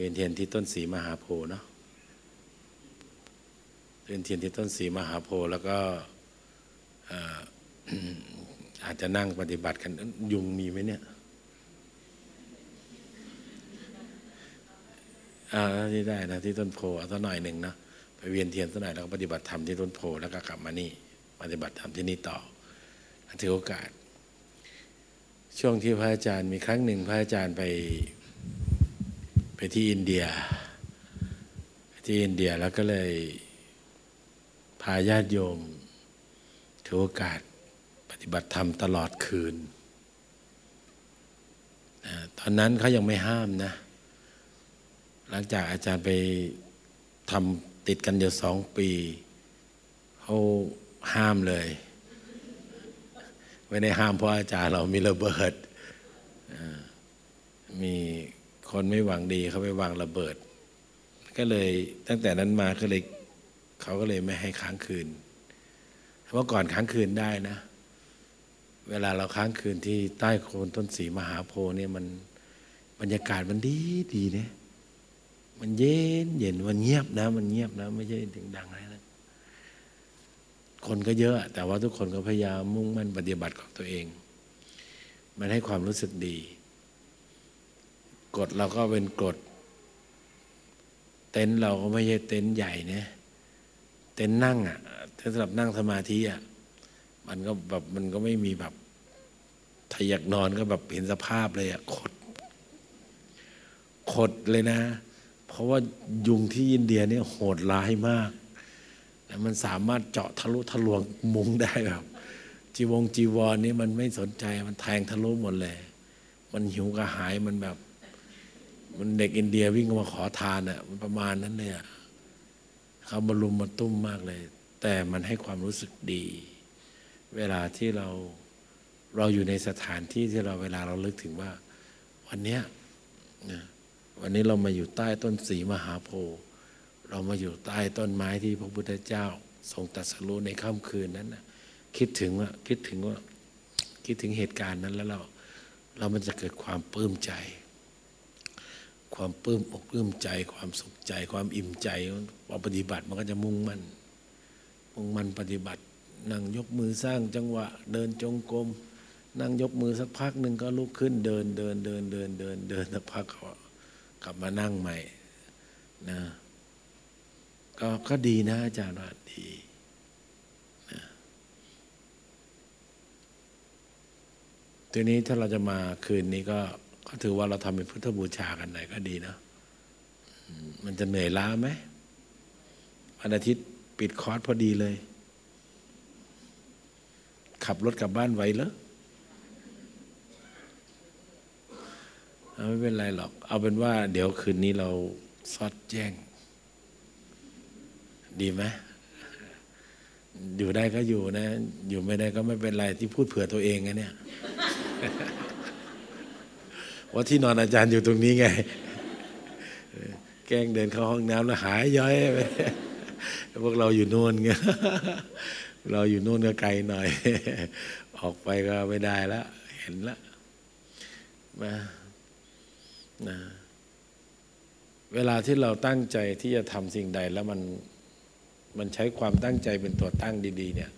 วียนเทียนที่ต้นสีมหาโพธิ์เนาะเวียนเทียนที่ต้นสีมหาโพธิ์แล้วก็อาจจะนั่งปฏิบัติกันยุงมีไหมเนี่ยอ่าที่ได้นะที่ต้นโพเอาสักหน่อยหนึ่งนะไปเวียนเทียนสักหน่อยแล้วก็ปฏิบัติธรรมที่ต้นโพแล้วก็กลับมานี่ ปฏิบัติธรรมที่นี่ต่อถือโอกาส ช่วงที่พระอาจารย์มีครั้งหนึ่งพระอาจารย์ไป ไปที่อินเดียที่อินเดียแล้วก็เลยพาญาติโยมถือโอกาสปฏิบัติธรรมตลอดคืน ตอนนั้นเขายังไม่ห้ามนะ หลังจากอาจารย์ไปทำติดกันอยู่สองปีเขาห้ามเลย ไม่ได้ห้ามเพราะอาจารย์เรามีระเบิดมี คนไม่หวังดีเขาไปวางระเบิด ก็เลยตั้งแต่นั้นมาก็เลยเขาก็เลยไม่ให้ค้างคืนเมื่อก่อนค้างคืนได้นะ เวลาเราค้างคืนที่ใต้โคนต้นสีมหาโพธิ์เนี่ยมันบรรยากาศมันดีดีเนี่ยมันเย็นเย็นมันเงียบนะ มันเงียบนะ ไม่ใช่ถึงดังอะไรนะคนก็เยอะ แต่ว่าทุกคนก็พยายามมุ่งมั่นปฏิบัติของตัวเอง มันให้ความรู้สึกดี กฎเราก็เป็นกฎ เต็นท์เราก็ไม่ใช่เต็นท์ใหญ่เนี่ยเต็นท์นั่งอะถ้าสำหรับนั่งสมาธิอะมันก็แบบมันก็ไม่มีแบบถ้าอยากนอนก็แบบเห็นสภาพเลยอะขดขดเลยนะ เพราะว่ายุงที่อินเดียเนี่ยโหดร้ายมากแต่มันสามารถเจาะทะลุทะลวงมุงได้แบบจีวงจีวรนี่มันไม่สนใจมันแทงทะลุหมดเลย มันหิวกระหายมันแบบ มันเด็กอินเดียวิ่งมาขอทานอะมันประมาณนั้นเลยอะเขามาลุมมาตุ้มมากเลย แต่มันให้ความรู้สึกดี เวลาที่เราเราอยู่ในสถานที่ที่เราเวลาเราลึกถึงว่า วันนี้นะวันนี้เรามาอยู่ใต้ต้นสีมหาโพธิ์เรามาอยู่ใต้ต้นไม้ที่พระพุทธเจ้า ทรงตรัสรู้ในค่ำคืนนั้นนะคิดถึงว่าคิดถึงว่าคิดถึงเหตุการณ์นั้นแล้วเราเรามันจะเกิดความปลื้มใจ ความปลื้มอกปลื้มใจ ความสุขใจ ความอิ่มใจพอปฏิบัติมันก็จะมุ่งมั่นมุ่งมั่นปฏิบัติ นั่งยกมือสร้างจังหวะ เดินจงกรมนั่งยกมือสักพักหนึ่งก็ลุกขึ้นเดินเดินเดินเดินเดินเดินสักพักก็กลับมานั่งใหม่นะก็ก็ดีนะอาจารย์ว่าดีนะทีนี้ถ้าเราจะมาคืนนี้ก็ ก็ถือว่าเราทำเป็นพุทธบูชากันหน่อยก็ดีเนาะมันจะเหนื่อยล้าไหมวันอาทิตย์ปิดคอร์สพอดีเลย ขับรถกลับบ้านไวเหรอไม่เป็นไรหรอก เอาเป็นว่า เดี๋ยวคืนนี้เราซอดแจ้ง ดีไหมอยู่ได้ก็อยู่นะ อยู่ไม่ได้ก็ไม่เป็นไรที่พูดเผื่อตัวเองไงเนี่ย ว่าที่นอนอาจารย์อยู่ตรงนี้ไง แกล้งเดินเข้าห้องน้ำแล้วหายย้อยไปพวกเราอยู่โน่นไงเราอยู่โน่นก็ไกลหน่อย ออกไปก็ไม่ได้แล้ว เห็นล้วมานะเวลาที่เราตั้งใจที่จะทำสิ่งใดแล้วมันมันใช้ความตั้งใจเป็นตัวตั้งดี ๆ เนี่ย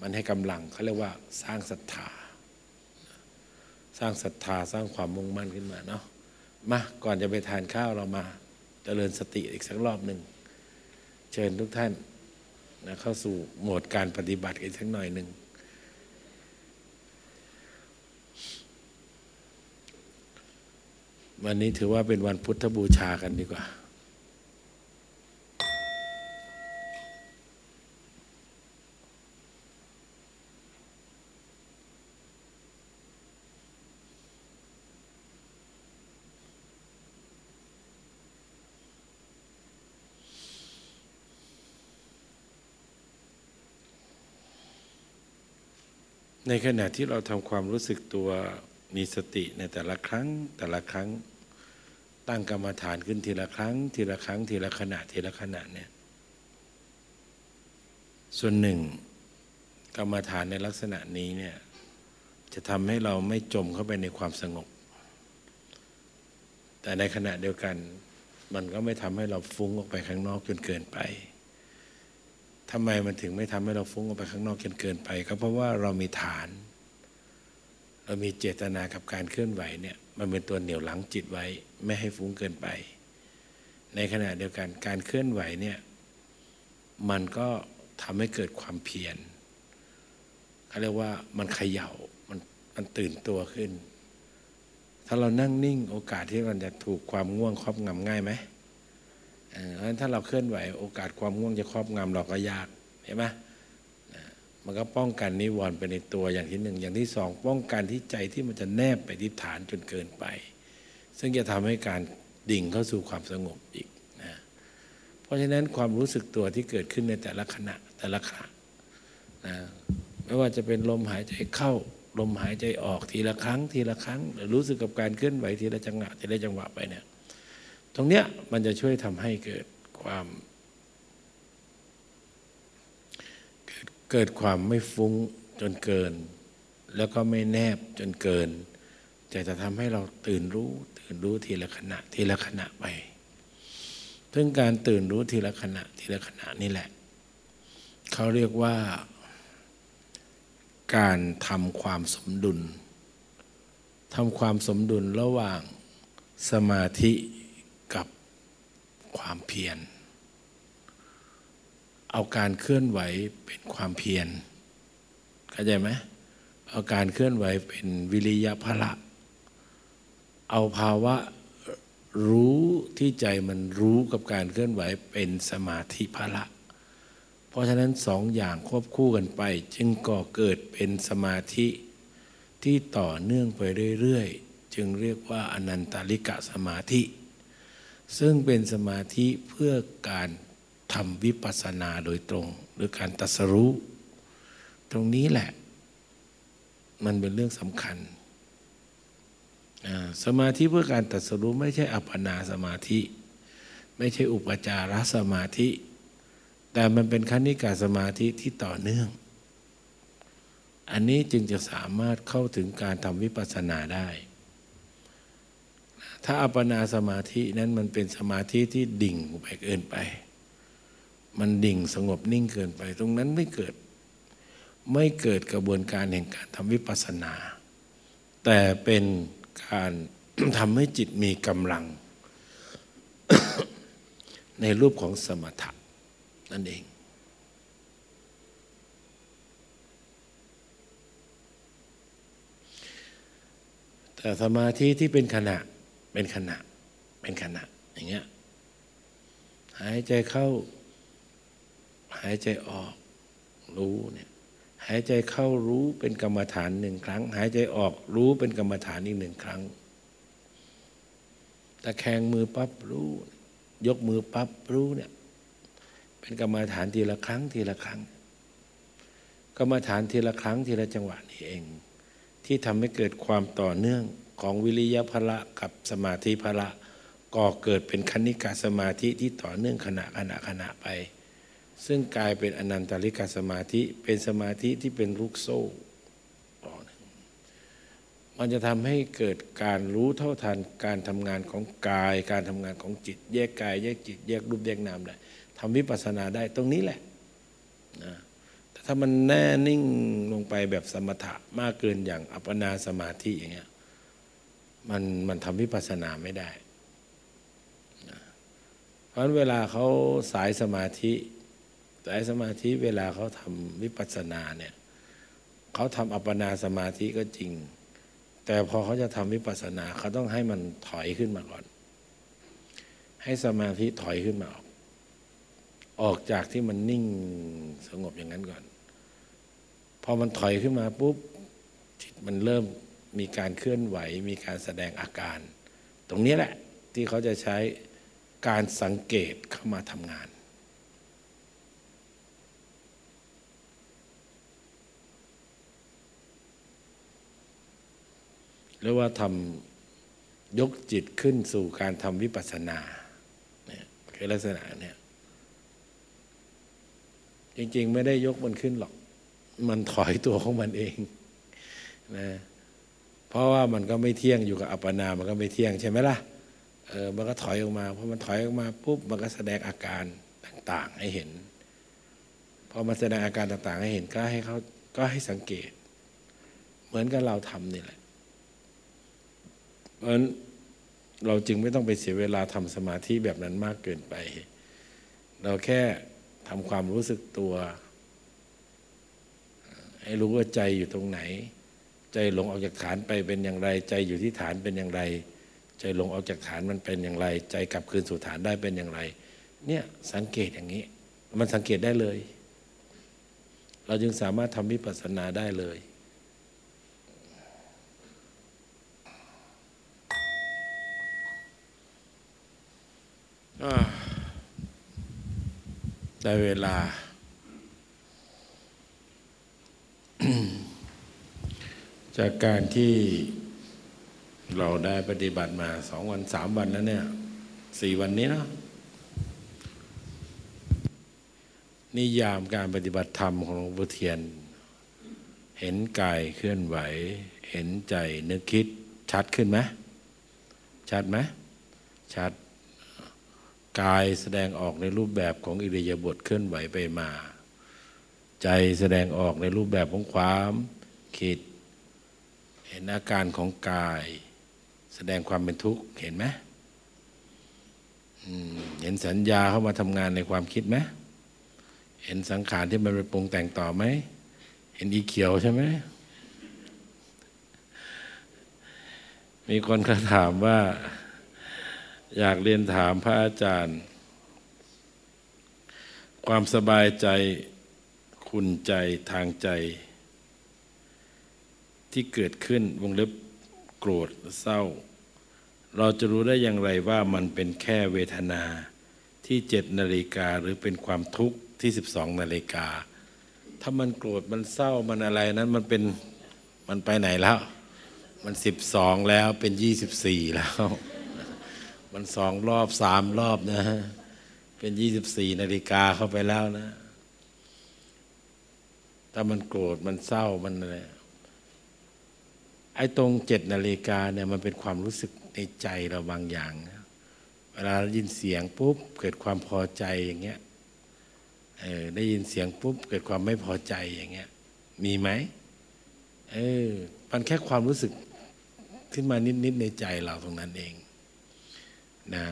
มันให้กำลังเขาเรียกว่าสร้างศรัทธา สร้างศรัทธาสร้างความมุ่งมั่นขึ้นมาเนาะมาก่อนจะไปทานข้าวเรามาเจริญสติอีกสักรอบหนึ่งเชิญทุกท่านนะเข้าสู่โหมดการปฏิบัติอีกสักหน่อยหนึ่งวันนี้ถือว่าเป็นวันพุทธบูชากันดีกว่า ในขณะที่เราทำความรู้สึกตัวมีสติในแต่ละครั้ง แต่ละครั้งตั้งกรรมฐานขึ้นทีละครั้ง ทีละครั้ง ทีละขณะทีละขณะเนี่ยส่วนหนึ่ง กรรมฐานในลักษณะนี้เนี่ยจะทำให้เราไม่จมเข้าไปในความสงบ แต่ในขณะเดียวกัน มันก็ไม่ทำให้เราฟุ้งออกไปข้างนอกจนเกินไป ทำไมมันถึงไม่ทำให้เราฟุ้งออกไปข้างนอกจนเกินไป ก็เพราะว่าเรามีฐาน เรามีเจตนากับการเคลื่อนไหวเนี่ยมันเป็นตัวเหนี่ยวหลังจิตไว้ ไม่ให้ฟุ้งเกินไป ในขณะเดียวกันการเคลื่อนไหวเนี่ยมันก็ทำให้เกิดความเพียรเขาเรียกว่ามันเขย่ามันมันตื่นตัวขึ้น ถ้าเรานั่งนิ่งโอกาสที่มันจะถูกความง่วงครอบงำง่ายไหม เพราะฉะนั้นถ้าเราเคลื่อนไหวโอกาสความง่วงจะครอบงำเราก็ยากเห็นไหมมันก็ป้องกันนิวรณ์ไปในตัวอย่างที่หนึ่งอย่างที่สองป้องกันที่ใจที่มันจะแนบไปที่ฐานจนเกินไป ซึ่งจะทำให้การดิ่งเข้าสู่ความสงบอีกนะเพราะฉะนั้นความรู้สึกตัวที่เกิดขึ้นในแต่ละขณะแต่ละขณะนะไม่ว่าจะเป็นลมหายใจเข้าลมหายใจออกทีละครั้ง ทีละครั้งหรือรู้สึกกับการเคลื่อนไหวทีละจังหวะทีละจังหวะไปเนี่ย ตรงเนี้ยมันจะช่วยทำให้เกิดความ เกิดความไม่ฟุ้งจนเกิน แล้วก็ไม่แนบจนเกิน แต่จะทำให้เราตื่นรู้ ตื่นรู้ทีละขณะทีละขณะไปซึ่งการตื่นรู้ทีละขณะทีละขณะนี่แหละ เขาเรียกว่า การทำความสมดุลทำความสมดุลระหว่างสมาธิ ความเพียร เอาการเคลื่อนไหวเป็นความเพียร เข้าใจไหมเอาการเคลื่อนไหวเป็นวิริยะพละ เอาภาวะรู้ที่ใจมันรู้กับการเคลื่อนไหวเป็นสมาธิพละ เพราะฉะนั้นสองอย่างควบคู่กันไป จึงก่อเกิดเป็นสมาธิที่ต่อเนื่องไปเรื่อย ๆ จึงเรียกว่าอนันตาลิกะสมาธิ ซึ่งเป็นสมาธิเพื่อการทำวิปัสสนาโดยตรง หรือการตัสรู้ ตรงนี้แหละ มันเป็นเรื่องสำคัญ สมาธิเพื่อการตัดสรู้ไม่ใช่อัปปนาสมาธิ ไม่ใช่อุปจารสมาธิ แต่มันเป็นคณิกาสมาธิที่ต่อเนื่อง อันนี้จึงจะสามารถเข้าถึงการทำวิปัสสนาได้ ถ้าอัปปนาสมาธินั้นมันเป็นสมาธิที่ดิ่งไปเกินไป มันดิ่งสงบนิ่งเกินไป ตรงนั้นไม่เกิด ไม่เกิดกระบวนการแห่งการทำวิปัสสนา แต่เป็นการทำให้จิตมีกำลัง ในรูปของสมถะนั่นเองแต่สมาธิที่เป็นขณะ เป็นขณะ เป็นขณะ อย่างเงี้ย หายใจเข้า หายใจออก รู้เนี่ย หายใจเข้ารู้เป็นกรรมฐานหนึ่งครั้ง หายใจออกรู้เป็นกรรมฐานอีกหนึ่งครั้งตะแคงมือปั๊บรู้ ยกมือปั๊บรู้เนี่ย เป็นกรรมฐานทีละครั้งทีละครั้ง กรรมฐานทีละครั้งทีละจังหวะนี่เอง ที่ทำให้เกิดความต่อเนื่อง ของวิริยพละกับสมาธิพละก่อเกิดเป็นคณิกาสมาธิที่ต่อเนื่องขณะขณะขณะไป ซึ่งกลายเป็นอนันตริกาสมาธิเป็นสมาธิที่เป็นลูกโซ่มันจะทำให้เกิดการรู้เท่าทันการทำงานของกาย การทำงานของจิต แยกกายแยกจิต แยกรูปแยกนามได้ทำวิปัสสนาได้ตรงนี้แหละนะแต่ถ้ามันแน่นิ่งลงไปแบบสมถะมากเกินอย่างอัปปนาสมาธิอย่างเงี้ย มันมันทำวิปัสสนาไม่ได้ เพราะเวลาเขาสายสมาธิแต่สมาธิเวลาเขาทำวิปัสสนาเนี่ยเขาทำอัปปนาสมาธิก็จริง แต่พอเขาจะทำวิปัสสนาเขาต้องให้มันถอยขึ้นมาก่อน ให้สมาธิถอยขึ้นมาออก ออกจากที่มันนิ่งสงบอย่างนั้นก่อน พอมันถอยขึ้นมาปุ๊บจิตมันเริ่ม มีการเคลื่อนไหว มีการแสดงอาการ ตรงนี้แหละที่เขาจะใช้การสังเกตเข้ามาทำงาน หรือว่าทำยกจิตขึ้นสู่การทำวิปัสสนาเนี่ยคือลักษณะเนี่ยจริงๆ ไม่ได้ยกมันขึ้นหรอก มันถอยตัวของมันเองนะ เพราะว่ามันก็ไม่เที่ยงอยู่กับอัปปนา มันก็ไม่เที่ยงใช่ไหมล่ะเออมันก็ถอยออกมาพอมันถอยออกมาปุ๊บมันก็แสดงอาการต่างๆให้เห็นพอมาแสดงอาการต่างๆ ให้เห็นก็ให้เขาก็ให้สังเกต เหมือนกับเราทำนี่แหละเพราะฉะนั้นเราจึงไม่ต้องไปเสียเวลาทำสมาธิแบบนั้นมากเกินไป เราแค่ทำความรู้สึกตัว ให้รู้ว่าใจอยู่ตรงไหน ใจหลงออกจากฐานไปเป็นอย่างไร ใจอยู่ที่ฐานเป็นอย่างไร ใจหลงออกจากฐานมันเป็นอย่างไร ใจกลับคืนสู่ฐานได้เป็นอย่างไร เนี่ยสังเกตอย่างนี้ มันสังเกตได้เลย เราจึงสามารถทำวิปัสสนาได้เลยได้เวลา จากการที่เราได้ปฏิบัติมาสองวันสามวันแล้วเนี่ยสี่วันนี้เนาะนิยามการปฏิบัติธรรมของหลวงพ่อเทียน เห็นกายเคลื่อนไหว เห็นใจนึกคิดชัดขึ้นไหมชัดไหมชัดกายแสดงออกในรูปแบบของอิริยาบถเคลื่อนไหวไปมา ใจแสดงออกในรูปแบบของความคิด เห็นอาการของกาย แสดงความเป็นทุกข์เห็นไหมเห็นสัญญาเข้ามาทำงานในความคิดไหมเห็นสังขารที่มันไปปรุงแต่งต่อไหม เห็นอีเขียวใช่ไหม มีคนเขาถามว่า อยากเรียนถามพระอาจารย์ ความสบายใจ คุณใจทางใจ ที่เกิดขึ้นวงเล็บโกรธเศร้า เราจะรู้ได้อย่างไรว่ามันเป็นแค่เวทนาที่เจ็ดนาฬิกาหรือเป็นความทุกข์ที่สิบสองนาฬิกา ถ้ามันโกรธมันเศร้ามันอะไรนั้นมันเป็นมันไปไหนแล้ว มันสิบสองแล้วเป็นยี่สิบสี่แล้ว มันสองรอบสามรอบนะฮะเป็นยี่สิบสี่นาฬิกาเข้าไปแล้วนะ ถ้ามันโกรธมันเศร้ามันอะไร ไอ้ตรงเจ็ดนาฬิกาเนี่ยมันเป็นความรู้สึกในใจเราบางอย่าง เวลาได้ยินเสียงปุ๊บเกิดความพอใจอย่างเงี้ยเออได้ยินเสียงปุ๊บเกิดความไม่พอใจอย่างเงี้ยมีไหมเออมันแค่ความรู้สึกขึ้นมานิดๆในใจเราตรงนั้นเองนะ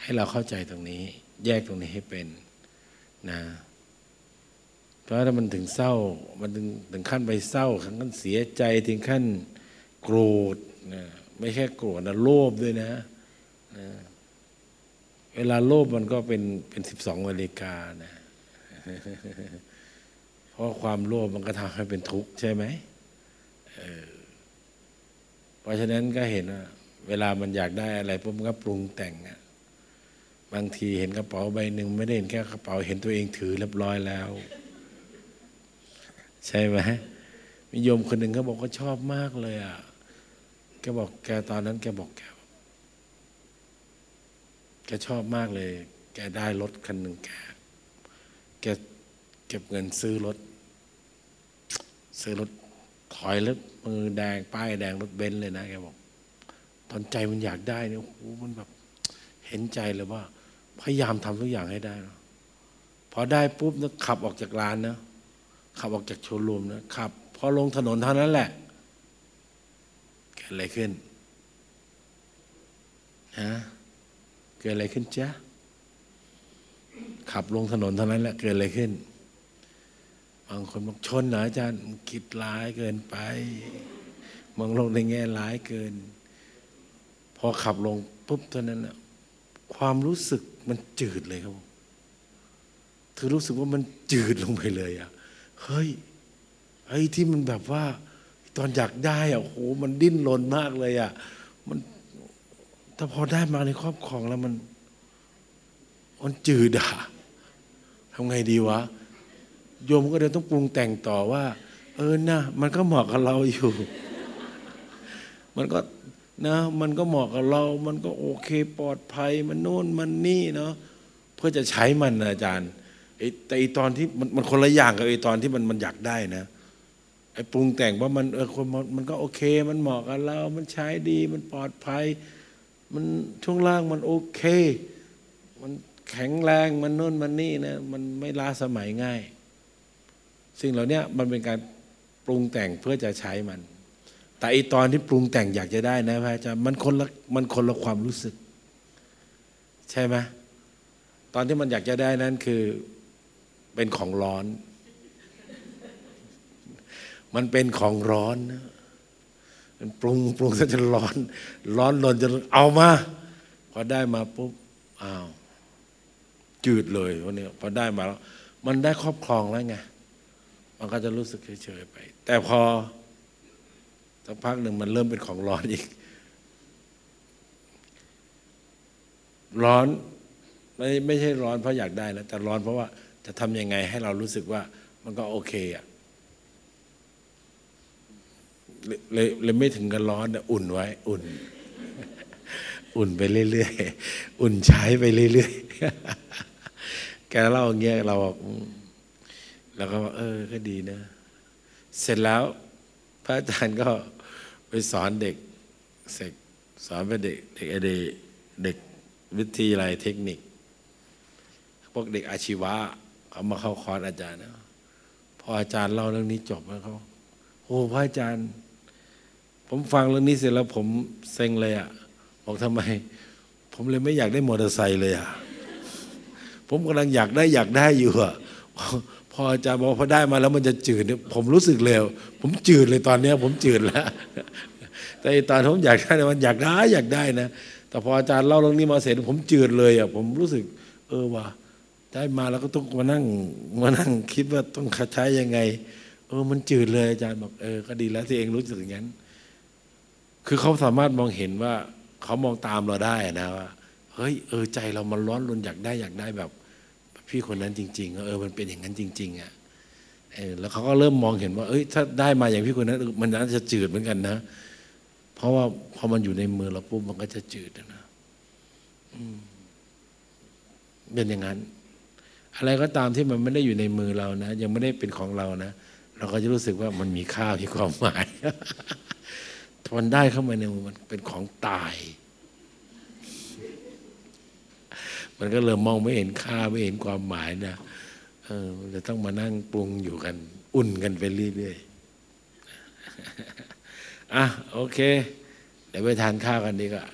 ให้เราเข้าใจตรงนี้ แยกตรงนี้ให้เป็นนะเพราะถ้ามันถึงเศร้ามันถึงถึงขั้นไปเศร้าถึงขั้นเสียใจถึงขั้น โกรธนะไม่แค่โกรธนะโลภด้วยนะนะเวลาโลภมันก็เป็นเป็นสิบสองนาฬิกานะเพราะความโลภมันก็ทำให้เป็นทุกข์ใช่ไหมเพราะฉะนั้นก็เห็นว่าเวลามันอยากได้อะไรปุ๊บมันก็ปรุงแต่งอะบางทีเห็นกระเป๋าใบหนึ่งไม่ได้เห็นแค่กระเป๋าเห็นตัวเองถือเรียบร้อยแล้ว ใช่ไหมมีโยมคนหนึ่งเขาบอกเขาชอบมากเลยอะ กบอกแกตอนนั้นแกบอกแกแกชอบมากเลย แกได้รถคันหนึ่งแก แกเก็บเงินซื้อรถ ซื้อรถถอยรถมือแดง ป้ายแดงรถเบนซ์เลยนะแกบอก ตอนใจมันอยากได้เนี่ยโอ้โหมันแบบเห็นใจเลยว่า พยายามทำทุกอย่างให้ได้พอได้ปุ๊บนะขับออกจากร้านนะขับออกจากโชว์รูมนะขับพอลงถนนเท่านั้นแหละ กิดอะไรขึ้นฮะเกิดอะไรขึ้นจ๊ะขับลงถนนเท่านั้นแหละเกิดอะไรขึ้น บางคนบอกชนเหรออาจารย์คิดร้ายเกินไปมองลงในแง่ร้ายเกิน พอขับลงปุ๊บเท่านั้นนะความรู้สึกมันจืดเลยครับเธอรู้สึกว่ามันจืดลงไปเลยอะเฮ้ยไอ้ที่มันแบบว่า ตอนอยากได้อะโหมันดิ้นรนมากเลยอะ มันถ้าพอได้มาในครอบครองแล้วมันมันจืดอะทำไงดีวะ โยมก็เลยต้องปรุงแต่งต่อว่า เออนะมันก็เหมาะกับเราอยู่ มันก็นะ มันก็เหมาะกับเรา มันก็โอเคปลอดภัย มันโน่นมันนี่เนาะเพื่อจะใช้มันนะอาจารย์ไอ้แต่ตอนที่มันมันคนละอย่างกับไอตอนที่มันมันอยากได้นะ ไอ้ปรุงแต่งว่ามันเออคนมันก็โอเค มันเหมาะกับเรา มันใช้ดี มันปลอดภัย มันช่วงล่างมันโอเค มันแข็งแรง มันโน่นมันนี่นะ มันไม่ล้าสมัยง่าย สิ่งเหล่านี้มันเป็นการปรุงแต่งเพื่อจะใช้มัน แต่อีตอนที่ปรุงแต่งอยากจะได้นะพระอาจารย์มันคนละมันคนละความรู้สึก ใช่ไหมตอนที่มันอยากจะได้นั้นคือเป็นของร้อน มันเป็นของร้อนนะมันปรุงปรุงซะจนร้อน ร้อนรนจนเอามาพอได้มาปุ๊บอ้าวจืดเลยวันนี้พอได้มาแล้วมันได้ครอบครองแล้วไงมันก็จะรู้สึกเฉยๆไป แต่พอสักพักหนึ่งมันเริ่มเป็นของร้อนอีก ร้อนไม่ไม่ใช่ร้อนเพราะอยากได้นะแต่ร้อนเพราะว่าจะทำยังไงให้เรารู้สึกว่ามันก็โอเคอะเลย เลยเลยไม่ถึงกับร้อนอุ่นไว้ อุ่น อุ่นไปเรื่อยๆอุ่นใช้ไปเรื่อยๆแกเล่าอย่างเงี้ยเราบอกอืมแล้วก็เออก็ดีนะ เสร็จแล้ว พระอาจารย์ก็ไปสอนเด็กเสกสอนไปเด็กเด็กเด็กเด็กวิทยาลัยเทคนิค พวกเด็กอาชีวะเขามาเข้าคอร์สอาจารย์นะพออาจารย์เล่าเรื่องนี้จบแล้วเขาโอ้พระอาจารย์ ผมฟังเรื่องนี้เสร็จแล้วผมเซ็งเลยอะ่ะบอกทำไม ผมเลยไม่อยากได้มอเตอร์ไซค์เลยอะ่ะผมกำลังอยากได้อยากได้อยู่อะ่ะพออาจารย์บอกพอได้มาแล้วมันจะจืดเนี่ยผมรู้สึกเร็วผมจืดเลยตอนเนี้ย ผมจืดแล้ว แต่ตอนผมอยากได้มันอยากได้อยากได้นะแต่พออาจารย์เล่าเรื่องนี้มาเสร็จผมจืดเลยอะผมรู้สึก เออว่ะได้มาแล้วก็ต้องมานั่งมานั่งคิดว่าต้องใช้ยังไง เออมันจืดเลยอาจารย์บอกเออก็ดีแล้วที่เองรู้สึกอย่างนั้น คือเขาสามารถมองเห็นว่าเขามองตามเราได้นะว่าเฮ้ยเออใจเรามันร้อนรนอยากได้อยากได้แบบ พี่คนนั้นจริงๆเออมันเป็นอย่างนั้นจริง ๆอะเออแล้วเขาก็เริ่มมองเห็นว่า เอ้ย ถ้าได้มาอย่างพี่คนนั้นมันน่าจะจืดเหมือนกันนะ เพราะว่าพอมันอยู่ในมือเราปุ๊บมันก็จะจืดนะเป็นอย่างนั้น อะไรก็ตามที่มันไม่ได้อยู่ในมือเรานะ ยังไม่ได้เป็นของเรานะ เราก็จะรู้สึกว่ามันมีค่ามีความหมาย มันได้เข้ามาในมือมันเป็นของตาย มันก็เริ่มมองไม่เห็นค่าไม่เห็นความหมายนะเออจะต้องมานั่งปรุงอยู่กัน อุ่นกันไปเรื่อยๆอะโอเค เดี๋ยวไปทานข้าวกันดีกว่า